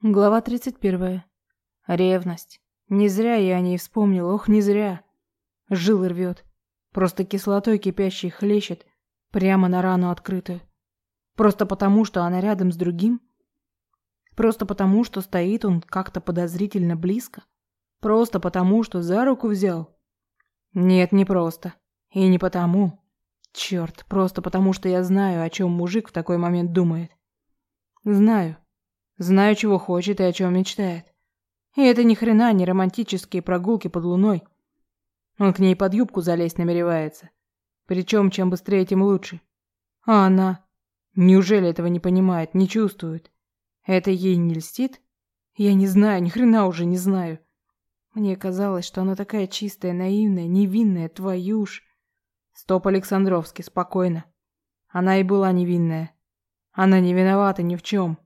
Глава 31. Ревность. Не зря я о ней вспомнил, ох, не зря. Жил рвет. Просто кислотой кипящей хлещет прямо на рану открытую. Просто потому, что она рядом с другим? Просто потому, что стоит он как-то подозрительно близко? Просто потому, что за руку взял? Нет, не просто. И не потому. Черт, просто потому, что я знаю, о чем мужик в такой момент думает. Знаю. Знаю, чего хочет и о чем мечтает. И это ни хрена не романтические прогулки под луной. Он к ней под юбку залезть намеревается. Причем, чем быстрее, тем лучше. А она? Неужели этого не понимает, не чувствует? Это ей не льстит? Я не знаю, ни хрена уже не знаю. Мне казалось, что она такая чистая, наивная, невинная, твою ж. Стоп, Александровский, спокойно. Она и была невинная. Она не виновата ни в чем.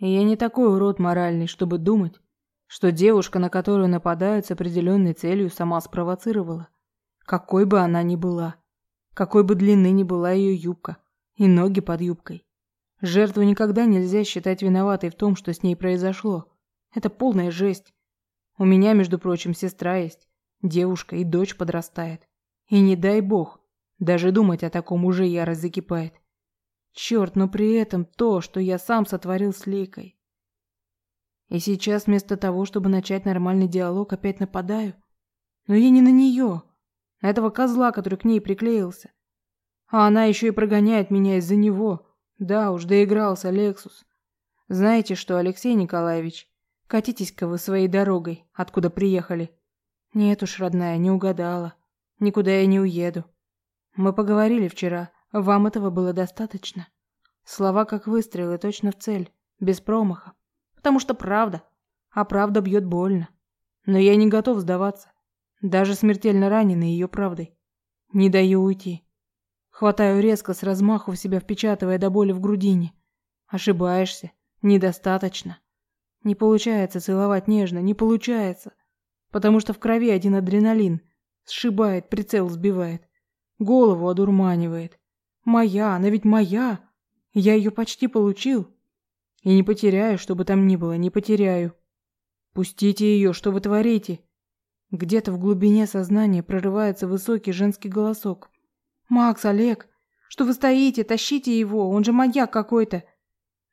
И я не такой урод моральный, чтобы думать, что девушка, на которую нападают с определенной целью, сама спровоцировала. Какой бы она ни была, какой бы длины ни была ее юбка и ноги под юбкой. Жертву никогда нельзя считать виноватой в том, что с ней произошло. Это полная жесть. У меня, между прочим, сестра есть, девушка и дочь подрастает. И не дай бог, даже думать о таком уже ярость закипает. Черт, но при этом то, что я сам сотворил с Лейкой. И сейчас вместо того, чтобы начать нормальный диалог, опять нападаю. Но я не на нее, на этого козла, который к ней приклеился. А она еще и прогоняет меня из-за него. Да уж, доигрался Лексус. Знаете что, Алексей Николаевич, катитесь-ка вы своей дорогой, откуда приехали. Нет уж, родная, не угадала. Никуда я не уеду. Мы поговорили вчера. Вам этого было достаточно. Слова как выстрелы, точно в цель, без промаха. Потому что правда, а правда бьет больно. Но я не готов сдаваться, даже смертельно раненый ее правдой. Не даю уйти. Хватаю резко с размаху в себя, впечатывая до боли в грудине. Ошибаешься. Недостаточно. Не получается целовать нежно, не получается. Потому что в крови один адреналин. Сшибает, прицел сбивает. Голову одурманивает. Моя, она ведь моя. Я ее почти получил. И не потеряю, что бы там ни было, не потеряю. Пустите ее, что вы творите? Где-то в глубине сознания прорывается высокий женский голосок. Макс, Олег, что вы стоите? Тащите его, он же маньяк какой-то.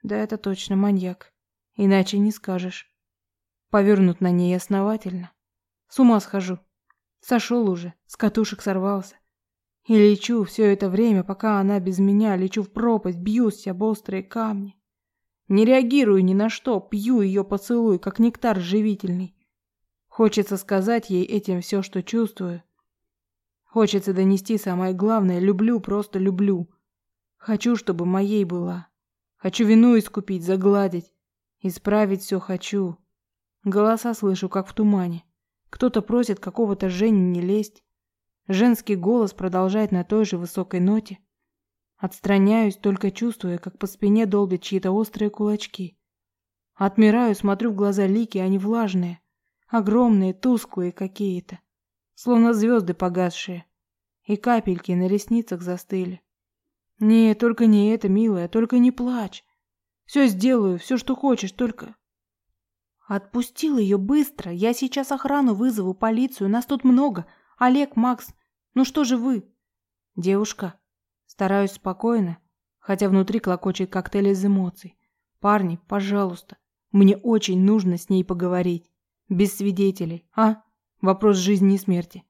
Да это точно маньяк. Иначе не скажешь. Повернут на ней основательно. С ума схожу. Сошел уже, с катушек сорвался. И лечу все это время, пока она без меня, лечу в пропасть, бьюсь об острые камни. Не реагирую ни на что, пью ее поцелуй, как нектар живительный. Хочется сказать ей этим все, что чувствую. Хочется донести самое главное, люблю, просто люблю. Хочу, чтобы моей была. Хочу вину искупить, загладить. Исправить все хочу. Голоса слышу, как в тумане. Кто-то просит какого-то Жени не лезть. Женский голос продолжает на той же высокой ноте. Отстраняюсь, только чувствуя, как по спине долбят чьи-то острые кулачки. Отмираю, смотрю в глаза Лики, они влажные, огромные, тусклые какие-то, словно звезды погасшие, и капельки на ресницах застыли. Не, только не это, милая, только не плачь. Все сделаю, все, что хочешь, только... Отпустил ее быстро, я сейчас охрану вызову, полицию, нас тут много. Олег, Макс, ну что же вы? Девушка. Стараюсь спокойно, хотя внутри клокочет коктейль из эмоций. Парни, пожалуйста, мне очень нужно с ней поговорить. Без свидетелей, а? Вопрос жизни и смерти.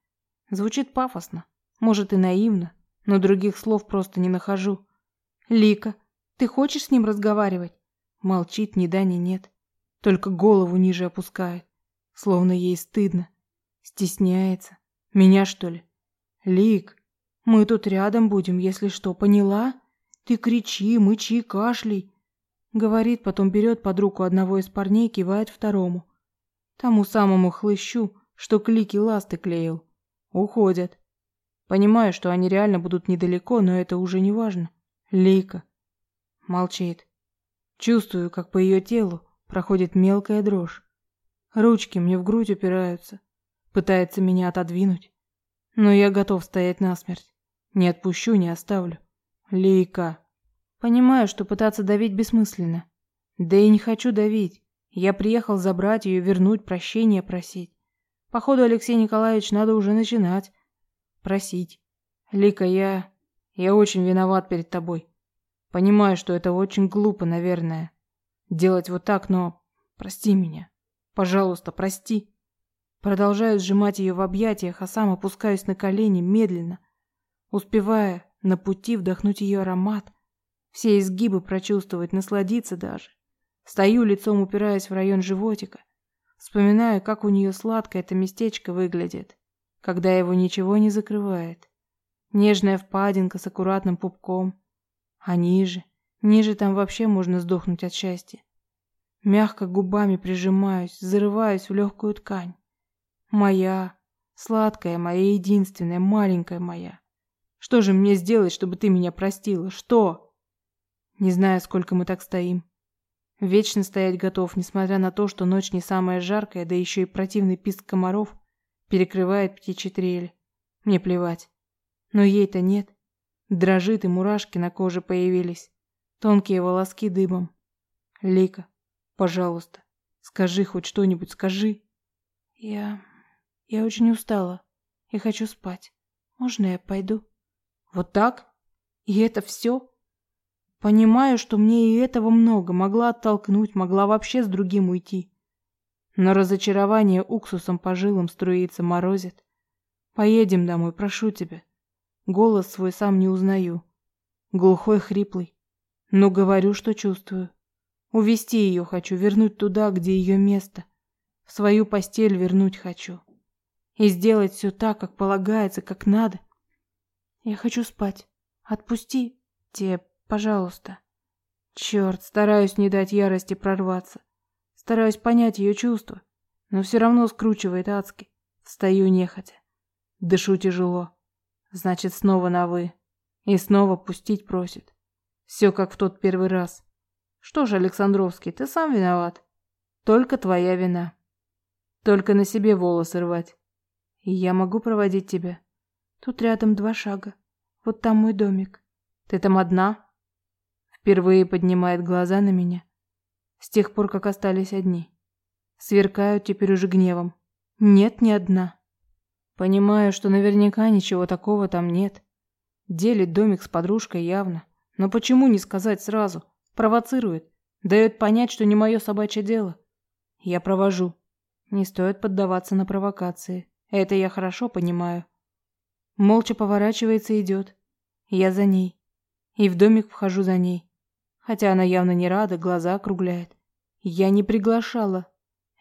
Звучит пафосно, может и наивно, но других слов просто не нахожу. Лика, ты хочешь с ним разговаривать? Молчит ни да, ни нет. Только голову ниже опускает, словно ей стыдно. Стесняется. Меня, что ли? Лик, мы тут рядом будем, если что, поняла? Ты кричи, мычи, кашляй. Говорит, потом берет под руку одного из парней, кивает второму. Тому самому хлыщу, что клики ласты клеил. Уходят. Понимаю, что они реально будут недалеко, но это уже не важно. Лейка. Молчит. Чувствую, как по ее телу проходит мелкая дрожь. Ручки мне в грудь упираются. Пытается меня отодвинуть. Но я готов стоять насмерть. Не отпущу, не оставлю. Лейка. Понимаю, что пытаться давить бессмысленно. Да и не хочу давить. Я приехал забрать ее, вернуть, прощения просить. Походу, Алексей Николаевич, надо уже начинать. Просить. Лика, я... Я очень виноват перед тобой. Понимаю, что это очень глупо, наверное. Делать вот так, но... Прости меня. Пожалуйста, прости. Продолжаю сжимать ее в объятиях, а сам опускаюсь на колени медленно, успевая на пути вдохнуть ее аромат, все изгибы прочувствовать, насладиться даже. Стою лицом, упираясь в район животика, вспоминая, как у нее сладко это местечко выглядит, когда его ничего не закрывает. Нежная впадинка с аккуратным пупком, а ниже, ниже там вообще можно сдохнуть от счастья. Мягко губами прижимаюсь, зарываюсь в легкую ткань. Моя, сладкая моя, единственная, маленькая моя. Что же мне сделать, чтобы ты меня простила? Что? Не знаю, сколько мы так стоим. Вечно стоять готов, несмотря на то, что ночь не самая жаркая, да еще и противный писк комаров перекрывает птичьи трели. Мне плевать. Но ей-то нет. Дрожит и мурашки на коже появились. Тонкие волоски дыбом. Лика, пожалуйста, скажи хоть что-нибудь, скажи. Я... я очень устала и хочу спать. Можно я пойду? Вот так? И это все? Понимаю, что мне и этого много, могла оттолкнуть, могла вообще с другим уйти. Но разочарование уксусом по жилам струится, морозит. Поедем домой, прошу тебя. Голос свой сам не узнаю. Глухой, хриплый. Но говорю, что чувствую. Увести ее хочу, вернуть туда, где ее место. В свою постель вернуть хочу. И сделать все так, как полагается, как надо. Я хочу спать. Отпусти, те, пожалуйста. Черт, стараюсь не дать ярости прорваться. Стараюсь понять ее чувства, но все равно скручивает адски. Встаю нехотя. Дышу тяжело. Значит, снова на «вы». И снова пустить просит. Все как в тот первый раз. Что ж, Александровский, ты сам виноват. Только твоя вина. Только на себе волосы рвать. Я могу проводить тебя. Тут рядом два шага. Вот там мой домик. Ты там одна? Впервые поднимает глаза на меня. С тех пор, как остались одни. Сверкают теперь уже гневом. Нет, не одна. Понимаю, что наверняка ничего такого там нет. Делит домик с подружкой явно. Но почему не сказать сразу? Провоцирует. Дает понять, что не мое собачье дело. Я провожу. Не стоит поддаваться на провокации. Это я хорошо понимаю. Молча поворачивается и идет. Я за ней. И в домик вхожу за ней. Хотя она явно не рада, глаза округляет. Я не приглашала.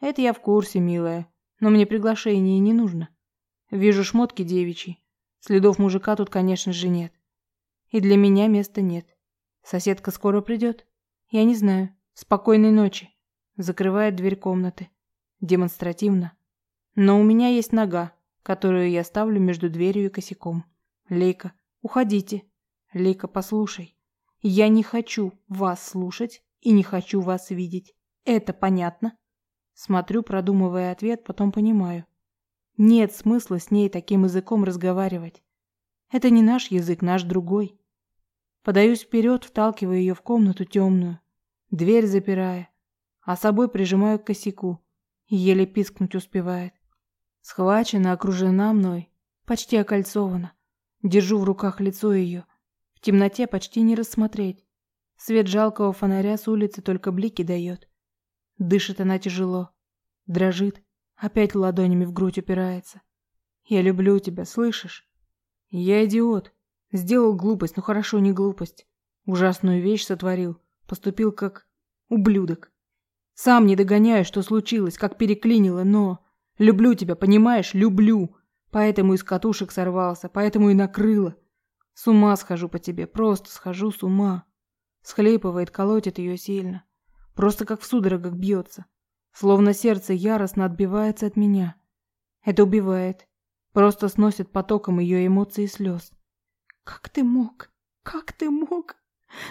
Это я в курсе, милая. Но мне приглашение не нужно. Вижу шмотки девичьи. Следов мужика тут, конечно же, нет. И для меня места нет. Соседка скоро придет? Я не знаю. Спокойной ночи. Закрывает дверь комнаты. Демонстративно. Но у меня есть нога которую я ставлю между дверью и косяком. Лейка, уходите. Лейка, послушай. Я не хочу вас слушать и не хочу вас видеть. Это понятно? Смотрю, продумывая ответ, потом понимаю. Нет смысла с ней таким языком разговаривать. Это не наш язык, наш другой. Подаюсь вперед, вталкивая ее в комнату темную, дверь запирая, а собой прижимаю к косяку, еле пискнуть успевает. Схвачена, окружена мной, почти окольцована. Держу в руках лицо ее. В темноте почти не рассмотреть. Свет жалкого фонаря с улицы только блики дает. Дышит она тяжело. Дрожит. Опять ладонями в грудь упирается. Я люблю тебя, слышишь? Я идиот. Сделал глупость, но хорошо, не глупость. Ужасную вещь сотворил. Поступил как ублюдок. Сам не догоняю, что случилось, как переклинило, но... Люблю тебя, понимаешь? Люблю. Поэтому из катушек сорвался, поэтому и накрыло. С ума схожу по тебе, просто схожу с ума. Схлипывает, колотит ее сильно. Просто как в судорогах бьется. Словно сердце яростно отбивается от меня. Это убивает. Просто сносит потоком ее эмоций и слез. Как ты мог? Как ты мог?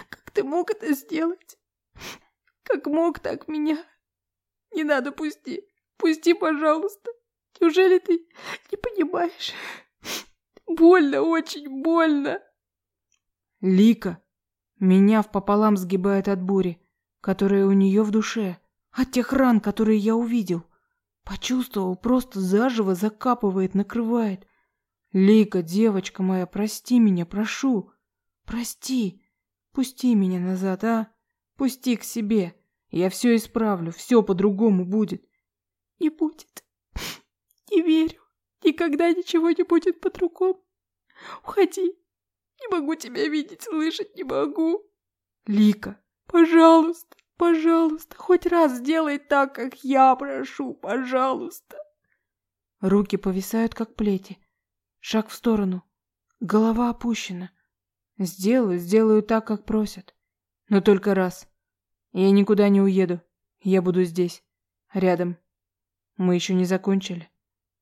Как ты мог это сделать? Как мог так меня? Не надо, пусти. Пусти, пожалуйста. Неужели ты не понимаешь? Больно, очень больно. Лика. Меня в пополам сгибает от бури, которая у нее в душе. От тех ран, которые я увидел. Почувствовал, просто заживо закапывает, накрывает. Лика, девочка моя, прости меня, прошу. Прости. Пусти меня назад, а? Пусти к себе. Я все исправлю, все по-другому будет. Не будет. Не верю. Никогда ничего не будет по-другому. Уходи. Не могу тебя видеть, слышать не могу. Лика, пожалуйста, пожалуйста, хоть раз сделай так, как я прошу, пожалуйста. Руки повисают, как плети. Шаг в сторону. Голова опущена. Сделаю, сделаю так, как просят. Но только раз. Я никуда не уеду. Я буду здесь. Рядом. Мы еще не закончили.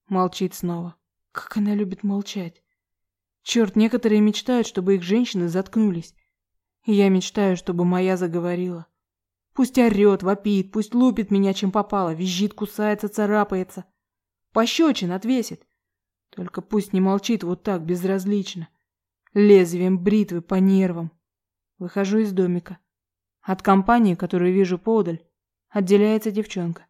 Молчит снова. Как она любит молчать. Черт, некоторые мечтают, чтобы их женщины заткнулись. я мечтаю, чтобы моя заговорила. Пусть орет, вопит, пусть лупит меня, чем попало, визжит, кусается, царапается. Пощечин отвесит. Только пусть не молчит вот так, безразлично. Лезвием бритвы по нервам. Выхожу из домика. От компании, которую вижу поодаль, отделяется девчонка.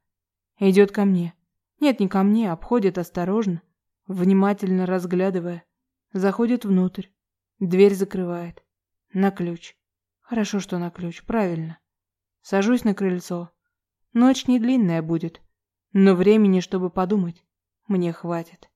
Идет ко мне. Нет, не ко мне, обходит осторожно, внимательно разглядывая. Заходит внутрь. Дверь закрывает. На ключ. Хорошо, что на ключ, правильно. Сажусь на крыльцо. Ночь не длинная будет, но времени, чтобы подумать, мне хватит.